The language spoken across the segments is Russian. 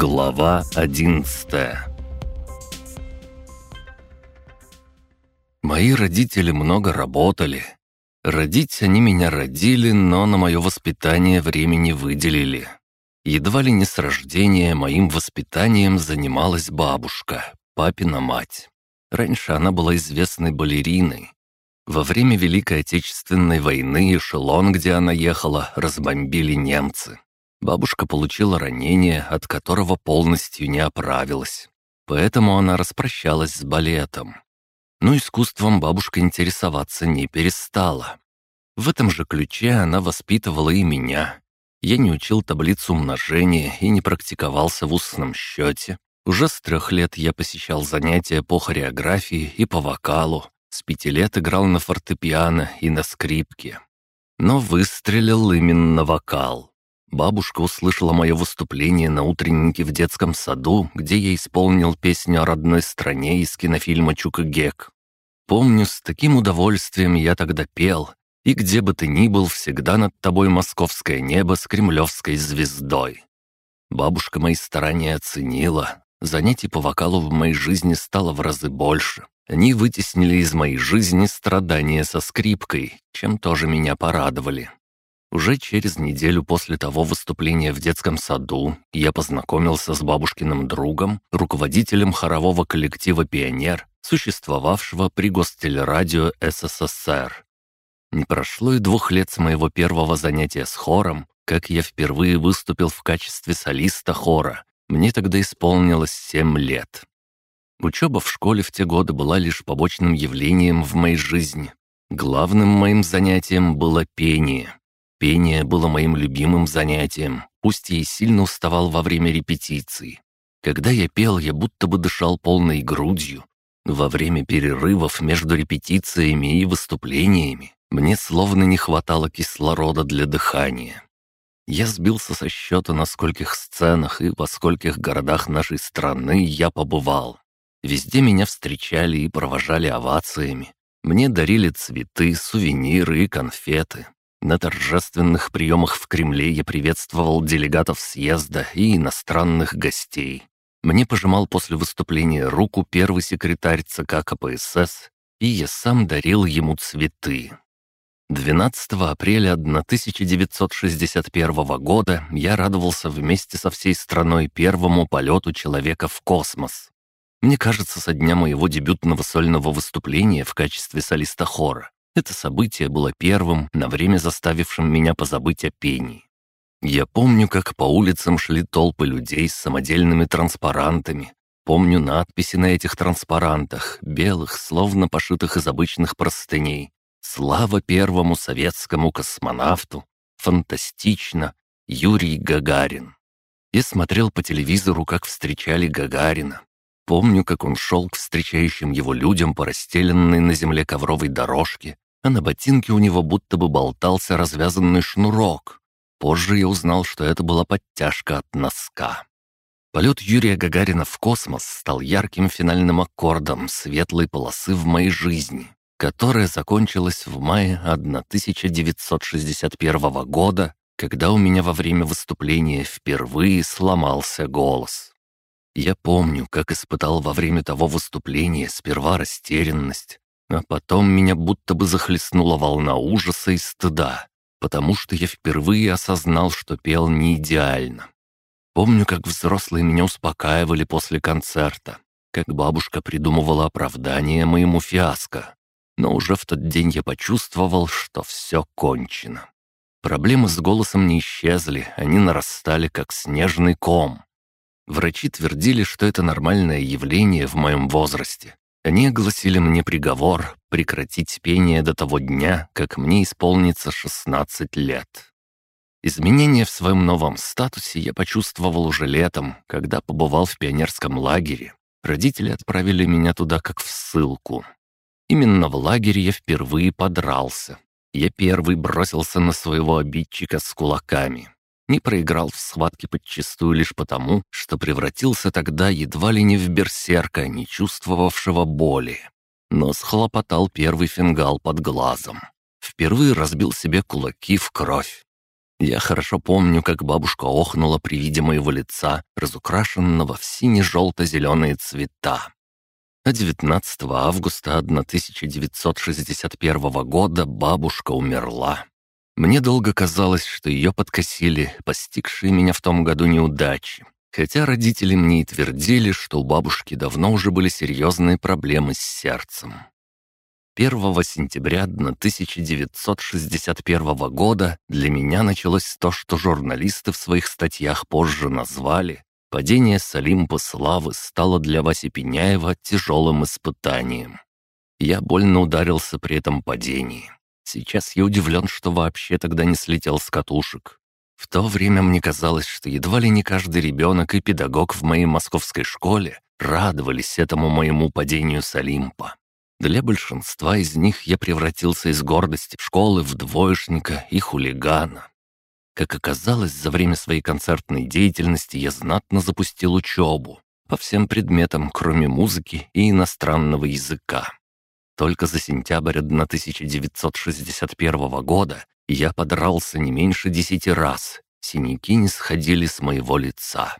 Глава одиннадцатая Мои родители много работали. Родить они меня родили, но на мое воспитание времени выделили. Едва ли не с рождения моим воспитанием занималась бабушка, папина мать. Раньше она была известной балериной. Во время Великой Отечественной войны эшелон, где она ехала, разбомбили немцы. Бабушка получила ранение, от которого полностью не оправилась. Поэтому она распрощалась с балетом. Но искусством бабушка интересоваться не перестала. В этом же ключе она воспитывала и меня. Я не учил таблицу умножения и не практиковался в устном счете. Уже с трех лет я посещал занятия по хореографии и по вокалу. С пяти лет играл на фортепиано и на скрипке. Но выстрелил именно вокал. Бабушка услышала мое выступление на утреннике в детском саду, где я исполнил песню о родной стране из кинофильма «Чук Гек». Помню, с таким удовольствием я тогда пел, и где бы ты ни был, всегда над тобой московское небо с кремлевской звездой. Бабушка мои старания оценила, занятий по вокалу в моей жизни стало в разы больше. Они вытеснили из моей жизни страдания со скрипкой, чем тоже меня порадовали. Уже через неделю после того выступления в детском саду я познакомился с бабушкиным другом, руководителем хорового коллектива «Пионер», существовавшего при Гостелерадио СССР. Не прошло и двух лет с моего первого занятия с хором, как я впервые выступил в качестве солиста хора. Мне тогда исполнилось семь лет. Учеба в школе в те годы была лишь побочным явлением в моей жизни. Главным моим занятием было пение. Пение было моим любимым занятием, пусть я и сильно уставал во время репетиций. Когда я пел, я будто бы дышал полной грудью. Во время перерывов между репетициями и выступлениями мне словно не хватало кислорода для дыхания. Я сбился со счета, на скольких сценах и во скольких городах нашей страны я побывал. Везде меня встречали и провожали овациями. Мне дарили цветы, сувениры и конфеты. На торжественных приемах в Кремле я приветствовал делегатов съезда и иностранных гостей. Мне пожимал после выступления руку первый секретарь ЦК КПСС, и я сам дарил ему цветы. 12 апреля 1961 года я радовался вместе со всей страной первому полету человека в космос. Мне кажется, со дня моего дебютного сольного выступления в качестве солиста хора это событие было первым, на время заставившим меня позабыть о пении. Я помню, как по улицам шли толпы людей с самодельными транспарантами. Помню надписи на этих транспарантах, белых, словно пошитых из обычных простыней. «Слава первому советскому космонавту! Фантастично! Юрий Гагарин!» Я смотрел по телевизору, как встречали Гагарина. Помню, как он шел к встречающим его людям по расстеленной на земле ковровой дорожке, а на ботинке у него будто бы болтался развязанный шнурок. Позже я узнал, что это была подтяжка от носка. Полет Юрия Гагарина в космос стал ярким финальным аккордом светлой полосы в моей жизни, которая закончилась в мае 1961 года, когда у меня во время выступления впервые сломался голос. Я помню, как испытал во время того выступления сперва растерянность, а потом меня будто бы захлестнула волна ужаса и стыда, потому что я впервые осознал, что пел не идеально. Помню, как взрослые меня успокаивали после концерта, как бабушка придумывала оправдание моему фиаско. Но уже в тот день я почувствовал, что все кончено. Проблемы с голосом не исчезли, они нарастали, как снежный ком. Врачи твердили, что это нормальное явление в моем возрасте. Они огласили мне приговор прекратить пение до того дня, как мне исполнится 16 лет. Изменения в своем новом статусе я почувствовал уже летом, когда побывал в пионерском лагере. Родители отправили меня туда как в ссылку. Именно в лагере я впервые подрался. Я первый бросился на своего обидчика с кулаками не проиграл в схватке подчистую лишь потому, что превратился тогда едва ли не в берсерка, не чувствовавшего боли. Но схлопотал первый фингал под глазом. Впервые разбил себе кулаки в кровь. Я хорошо помню, как бабушка охнула при виде моего лица, разукрашенного в сине-желто-зеленые цвета. А 19 августа 1961 года бабушка умерла. Мне долго казалось, что ее подкосили постигшие меня в том году неудачи. Хотя родители мне и твердили, что у бабушки давно уже были серьезные проблемы с сердцем. 1 сентября 1961 года для меня началось то, что журналисты в своих статьях позже назвали «Падение с Олимпа славы стало для Васи Пеняева тяжелым испытанием». Я больно ударился при этом падении. Сейчас я удивлен, что вообще тогда не слетел с катушек. В то время мне казалось, что едва ли не каждый ребенок и педагог в моей московской школе радовались этому моему падению с Олимпа. Для большинства из них я превратился из гордости школы в двоечника и хулигана. Как оказалось, за время своей концертной деятельности я знатно запустил учебу по всем предметам, кроме музыки и иностранного языка. Только за сентябрь 1961 года я подрался не меньше десяти раз, синяки не сходили с моего лица.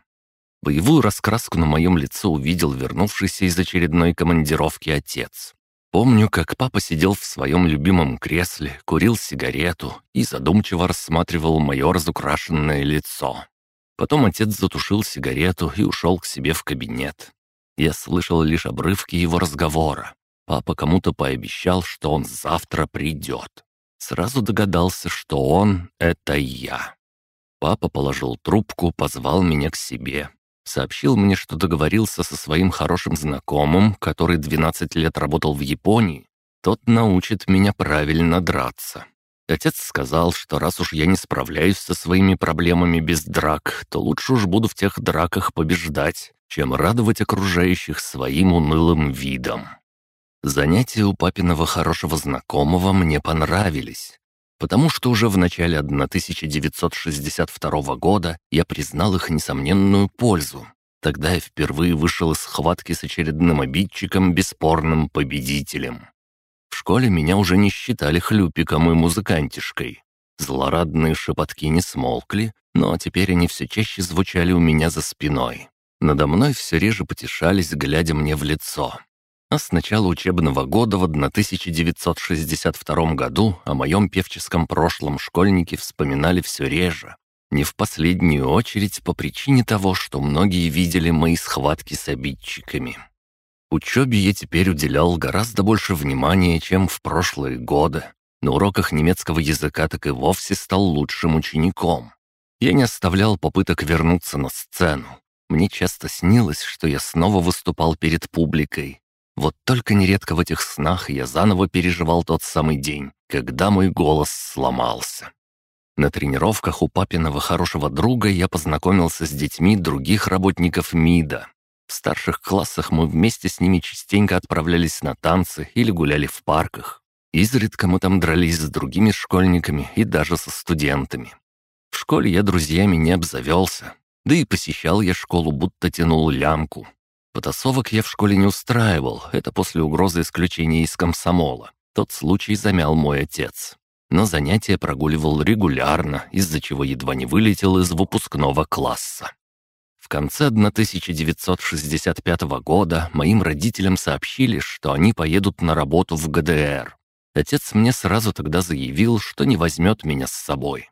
Боевую раскраску на моем лице увидел вернувшийся из очередной командировки отец. Помню, как папа сидел в своем любимом кресле, курил сигарету и задумчиво рассматривал мое разукрашенное лицо. Потом отец затушил сигарету и ушел к себе в кабинет. Я слышал лишь обрывки его разговора. Папа кому-то пообещал, что он завтра придет. Сразу догадался, что он — это я. Папа положил трубку, позвал меня к себе. Сообщил мне, что договорился со своим хорошим знакомым, который 12 лет работал в Японии. Тот научит меня правильно драться. Отец сказал, что раз уж я не справляюсь со своими проблемами без драк, то лучше уж буду в тех драках побеждать, чем радовать окружающих своим унылым видом. Занятия у папиного хорошего знакомого мне понравились потому что уже в начале 1962 года я признал их несомненную пользу. Тогда я впервые вышел из схватки с очередным обидчиком, бесспорным победителем. В школе меня уже не считали хлюпиком и музыкантишкой. Злорадные шепотки не смолкли, но теперь они все чаще звучали у меня за спиной. Надо мной все реже потешались, глядя мне в лицо. А с начала учебного года в 1962 году о моем певческом прошлом школьники вспоминали все реже. Не в последнюю очередь по причине того, что многие видели мои схватки с обидчиками. Учебе я теперь уделял гораздо больше внимания, чем в прошлые годы. На уроках немецкого языка так и вовсе стал лучшим учеником. Я не оставлял попыток вернуться на сцену. Мне часто снилось, что я снова выступал перед публикой, вот только нередко в этих снах я заново переживал тот самый день, когда мой голос сломался. На тренировках у папиного хорошего друга я познакомился с детьми других работников МИДа. В старших классах мы вместе с ними частенько отправлялись на танцы или гуляли в парках. Изредка мы там дрались с другими школьниками и даже со студентами. В школе я друзьями не обзавелся, да и посещал я школу, будто тянул лямку. Потасовок я в школе не устраивал, это после угрозы исключения из комсомола. Тот случай замял мой отец. Но занятия прогуливал регулярно, из-за чего едва не вылетел из выпускного класса. В конце 1965 года моим родителям сообщили, что они поедут на работу в ГДР. Отец мне сразу тогда заявил, что не возьмет меня с собой.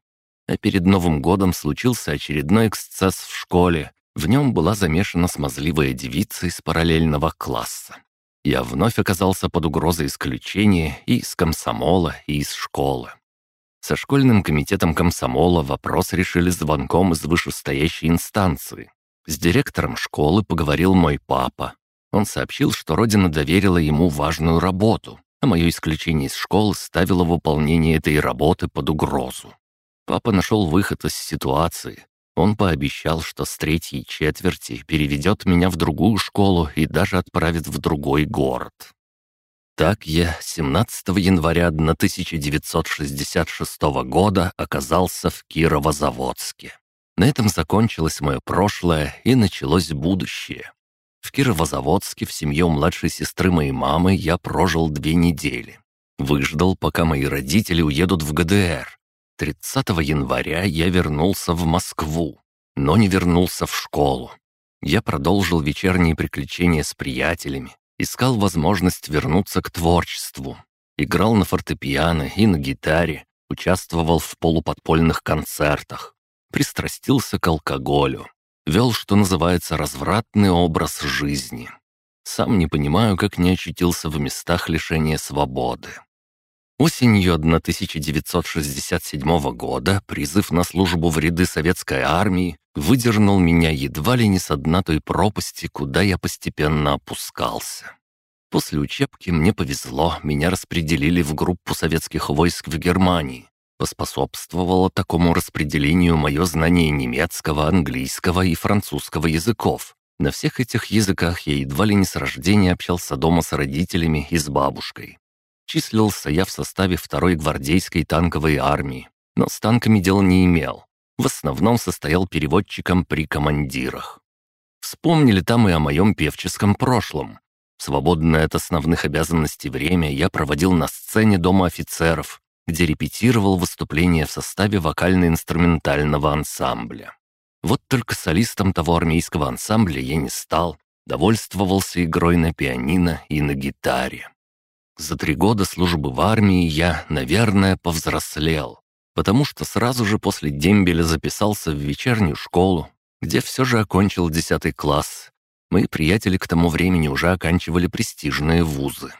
А перед Новым годом случился очередной эксцесс в школе, в нем была замешана смазливая девица из параллельного класса. Я вновь оказался под угрозой исключения и из комсомола, и из школы. Со школьным комитетом комсомола вопрос решили звонком из вышестоящей инстанции. С директором школы поговорил мой папа. Он сообщил, что родина доверила ему важную работу, а мое исключение из школы ставило выполнение этой работы под угрозу. Папа нашел выход из ситуации, он пообещал, что с третьей четверти переведет меня в другую школу и даже отправит в другой город. Так я 17 января 1966 года оказался в Кировозаводске. На этом закончилось мое прошлое и началось будущее. В Кировозаводске в семье младшей сестры моей мамы я прожил две недели. Выждал, пока мои родители уедут в ГДР. 30 января я вернулся в Москву, но не вернулся в школу. Я продолжил вечерние приключения с приятелями, искал возможность вернуться к творчеству. Играл на фортепиано и на гитаре, участвовал в полуподпольных концертах, пристрастился к алкоголю, вел, что называется, развратный образ жизни. Сам не понимаю, как не очутился в местах лишения свободы. Осенью 1967 года призыв на службу в ряды советской армии выдернул меня едва ли не с дна той пропасти, куда я постепенно опускался. После учебки мне повезло, меня распределили в группу советских войск в Германии. Поспособствовало такому распределению мое знание немецкого, английского и французского языков. На всех этих языках я едва ли не с рождения общался дома с родителями и с бабушкой. Числился я в составе второй гвардейской танковой армии, но с танками дел не имел. В основном состоял переводчиком при командирах. Вспомнили там и о моем певческом прошлом. Свободное от основных обязанностей время я проводил на сцене Дома офицеров, где репетировал выступления в составе вокально-инструментального ансамбля. Вот только солистом того армейского ансамбля я не стал, довольствовался игрой на пианино и на гитаре. За три года службы в армии я, наверное, повзрослел, потому что сразу же после дембеля записался в вечернюю школу, где все же окончил десятый класс. Мои приятели к тому времени уже оканчивали престижные вузы.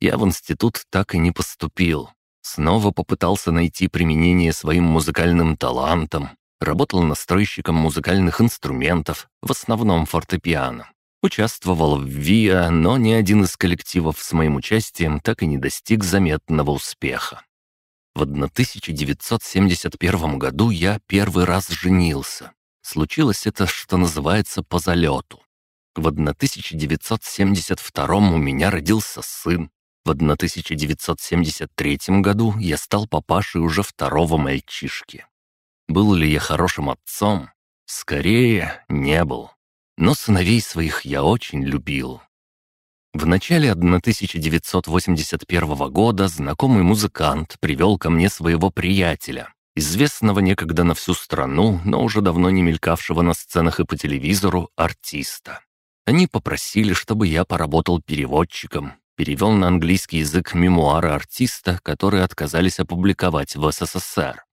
Я в институт так и не поступил. Снова попытался найти применение своим музыкальным талантам, работал настройщиком музыкальных инструментов, в основном фортепиано. Участвовал в ВИА, но ни один из коллективов с моим участием так и не достиг заметного успеха. В 1971 году я первый раз женился. Случилось это, что называется, по залету. В 1972 у меня родился сын. В 1973 году я стал папашей уже второго мальчишки. Был ли я хорошим отцом? Скорее, не был но сыновей своих я очень любил. В начале 1981 года знакомый музыкант привел ко мне своего приятеля, известного некогда на всю страну, но уже давно не мелькавшего на сценах и по телевизору, артиста. Они попросили, чтобы я поработал переводчиком, перевел на английский язык мемуары артиста, которые отказались опубликовать в СССР.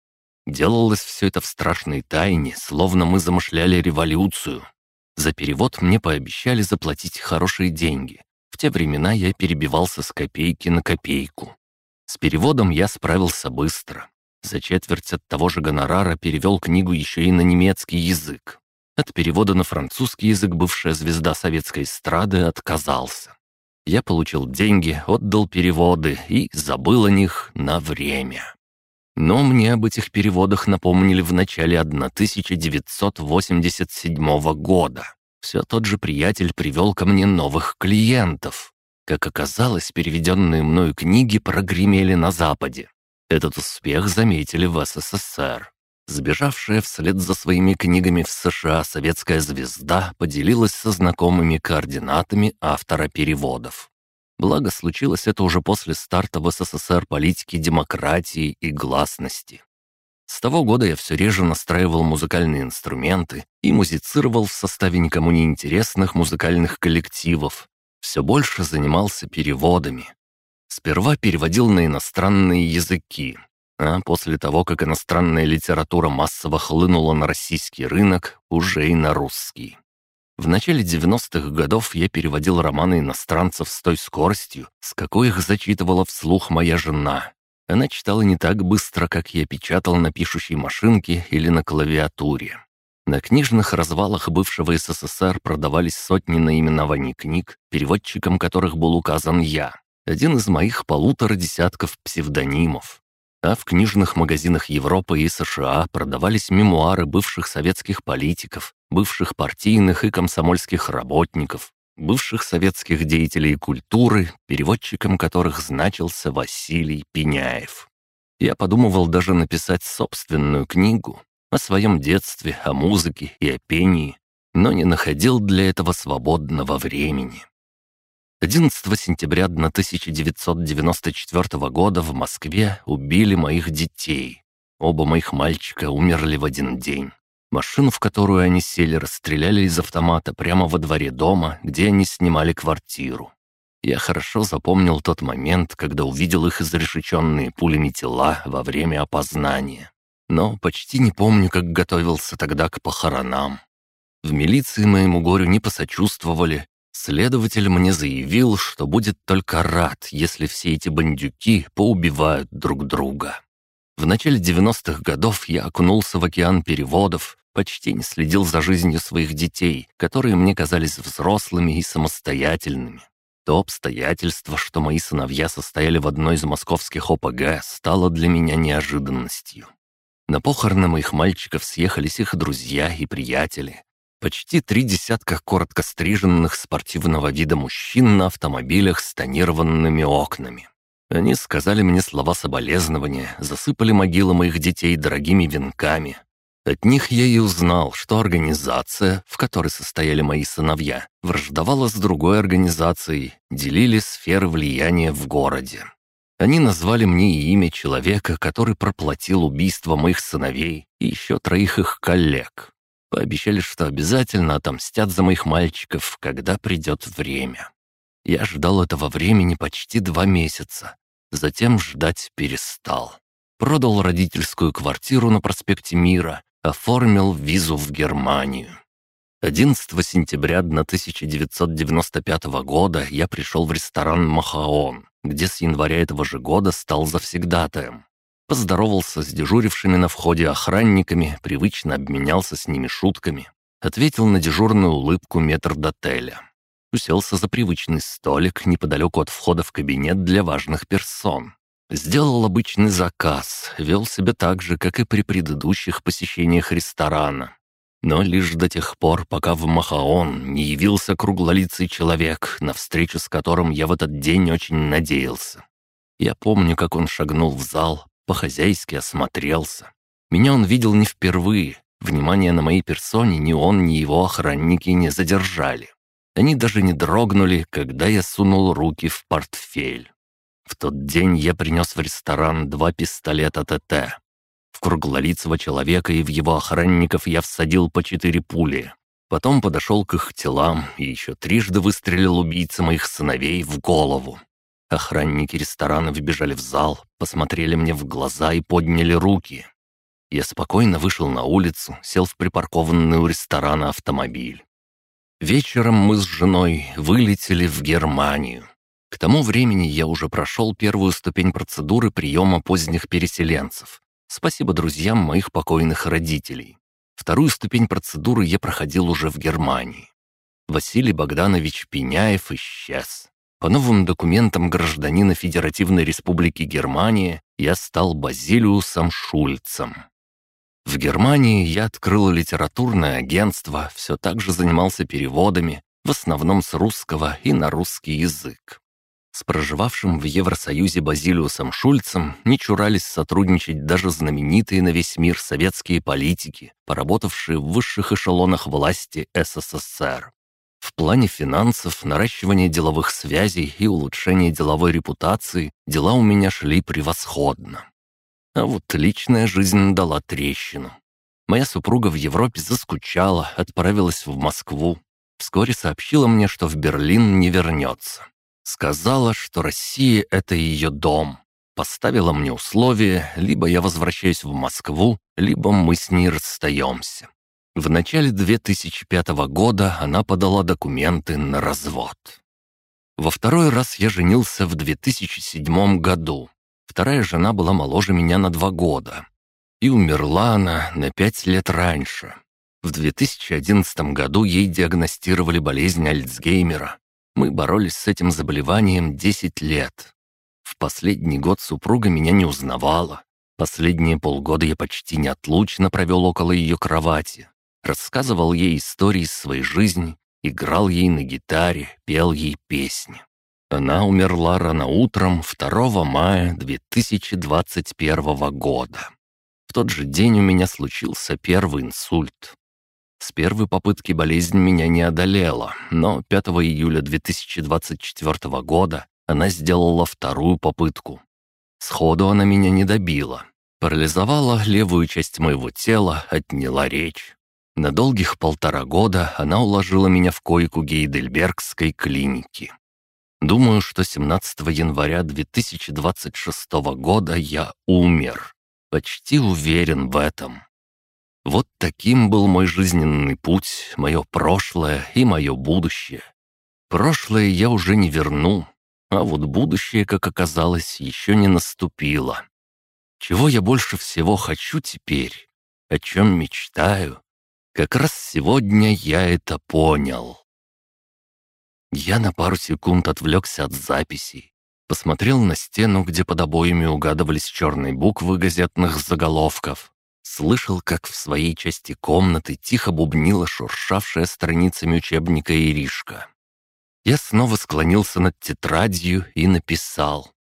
Делалось все это в страшной тайне, словно мы замышляли революцию, за перевод мне пообещали заплатить хорошие деньги. В те времена я перебивался с копейки на копейку. С переводом я справился быстро. За четверть от того же гонорара перевел книгу еще и на немецкий язык. От перевода на французский язык бывшая звезда советской эстрады отказался. Я получил деньги, отдал переводы и забыл о них на время. Но мне об этих переводах напомнили в начале 1987 года. Все тот же приятель привел ко мне новых клиентов. Как оказалось, переведенные мною книги прогремели на Западе. Этот успех заметили в СССР. Сбежавшая вслед за своими книгами в США советская звезда поделилась со знакомыми координатами автора переводов. Благо, случилось это уже после старта в СССР политики демократии и гласности. С того года я все реже настраивал музыкальные инструменты и музицировал в составе никому не интересных музыкальных коллективов. Все больше занимался переводами. Сперва переводил на иностранные языки, а после того, как иностранная литература массово хлынула на российский рынок, уже и на русский. В начале 90-х годов я переводил романы иностранцев с той скоростью, с какой их зачитывала вслух моя жена. Она читала не так быстро, как я печатал на пишущей машинке или на клавиатуре. На книжных развалах бывшего СССР продавались сотни наименований книг, переводчиком которых был указан я, один из моих полутора десятков псевдонимов. А в книжных магазинах Европы и США продавались мемуары бывших советских политиков, бывших партийных и комсомольских работников, бывших советских деятелей культуры, переводчиком которых значился Василий Пеняев. Я подумывал даже написать собственную книгу о своем детстве, о музыке и о пении, но не находил для этого свободного времени. 11 сентября 1994 года в Москве убили моих детей. Оба моих мальчика умерли в один день. Машину, в которую они сели, расстреляли из автомата прямо во дворе дома, где они снимали квартиру. Я хорошо запомнил тот момент, когда увидел их изрешеченные пулями тела во время опознания. Но почти не помню, как готовился тогда к похоронам. В милиции моему горю не посочувствовали. Следователь мне заявил, что будет только рад, если все эти бандюки поубивают друг друга. В начале 90-х годов я окунулся в океан переводов, почти не следил за жизнью своих детей, которые мне казались взрослыми и самостоятельными. То обстоятельство, что мои сыновья состояли в одной из московских ОПГ, стало для меня неожиданностью. На похороны моих мальчиков съехались их друзья и приятели. Почти три десятка коротко стриженных спортивного вида мужчин на автомобилях с тонированными окнами. Они сказали мне слова соболезнования, засыпали могилы моих детей дорогими венками, от них я и узнал, что организация, в которой состояли мои сыновья, враждовала с другой организацией, делили сферы влияния в городе. Они назвали мне имя человека, который проплатил убийство моих сыновей и еще троих их коллег. Пообещали, что обязательно отомстят за моих мальчиков, когда придет время. Я ждал этого времени почти два месяца. Затем ждать перестал. Продал родительскую квартиру на проспекте Мира оформил визу в Германию. 11 сентября 1995 года я пришел в ресторан «Махаон», где с января этого же года стал завсегдатаем. Поздоровался с дежурившими на входе охранниками, привычно обменялся с ними шутками. Ответил на дежурную улыбку метрдотеля. Уселся за привычный столик неподалеку от входа в кабинет для важных персон. Сделал обычный заказ, вел себя так же, как и при предыдущих посещениях ресторана. Но лишь до тех пор, пока в Махаон не явился круглолицый человек, на встречу с которым я в этот день очень надеялся. Я помню, как он шагнул в зал, по-хозяйски осмотрелся. Меня он видел не впервые, внимание на моей персоне ни он, ни его охранники не задержали. Они даже не дрогнули, когда я сунул руки в портфель. В тот день я принес в ресторан два пистолета ТТ. В круглолицего человека и в его охранников я всадил по четыре пули. Потом подошел к их телам и еще трижды выстрелил убийца моих сыновей в голову. Охранники ресторана вбежали в зал, посмотрели мне в глаза и подняли руки. Я спокойно вышел на улицу, сел в припаркованный у ресторана автомобиль. Вечером мы с женой вылетели в Германию. К тому времени я уже прошел первую ступень процедуры приема поздних переселенцев. Спасибо друзьям моих покойных родителей. Вторую ступень процедуры я проходил уже в Германии. Василий Богданович Пеняев исчез. По новым документам гражданина Федеративной Республики Германия я стал Базилиусом Шульцем. В Германии я открыл литературное агентство, все так же занимался переводами, в основном с русского и на русский язык. С проживавшим в Евросоюзе Базилиусом Шульцем не чурались сотрудничать даже знаменитые на весь мир советские политики, поработавшие в высших эшелонах власти СССР. В плане финансов, наращивания деловых связей и улучшения деловой репутации дела у меня шли превосходно. А вот личная жизнь дала трещину. Моя супруга в Европе заскучала, отправилась в Москву. Вскоре сообщила мне, что в Берлин не вернется. Сказала, что Россия — это ее дом. Поставила мне условие, либо я возвращаюсь в Москву, либо мы с ней расстаемся. В начале 2005 года она подала документы на развод. Во второй раз я женился в 2007 году. Вторая жена была моложе меня на два года. И умерла она на пять лет раньше. В 2011 году ей диагностировали болезнь Альцгеймера, мы боролись с этим заболеванием 10 лет. В последний год супруга меня не узнавала. Последние полгода я почти неотлучно провел около ее кровати. Рассказывал ей истории из своей жизни, играл ей на гитаре, пел ей песни. Она умерла рано утром 2 мая 2021 года. В тот же день у меня случился первый инсульт. С первой попытки болезнь меня не одолела, но 5 июля 2024 года она сделала вторую попытку. Сходу она меня не добила. Парализовала левую часть моего тела, отняла речь. На долгих полтора года она уложила меня в койку Гейдельбергской клиники. Думаю, что 17 января 2026 года я умер. Почти уверен в этом. Вот таким был мой жизненный путь, мое прошлое и мое будущее. Прошлое я уже не верну, а вот будущее, как оказалось, еще не наступило. Чего я больше всего хочу теперь? О чем мечтаю? Как раз сегодня я это понял. Я на пару секунд отвлекся от записей, посмотрел на стену, где под обоями угадывались черные буквы газетных заголовков, слышал, как в своей части комнаты тихо бубнила шуршавшая страницами учебника Иришка. Я снова склонился над тетрадью и написал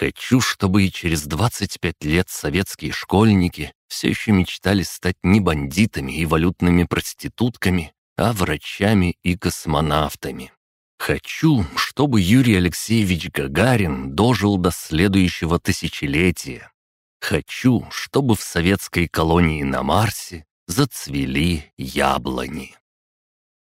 Хочу, чтобы и через 25 лет советские школьники все еще мечтали стать не бандитами и валютными проститутками, а врачами и космонавтами. Хочу, чтобы Юрий Алексеевич Гагарин дожил до следующего тысячелетия. Хочу, чтобы в советской колонии на Марсе зацвели яблони.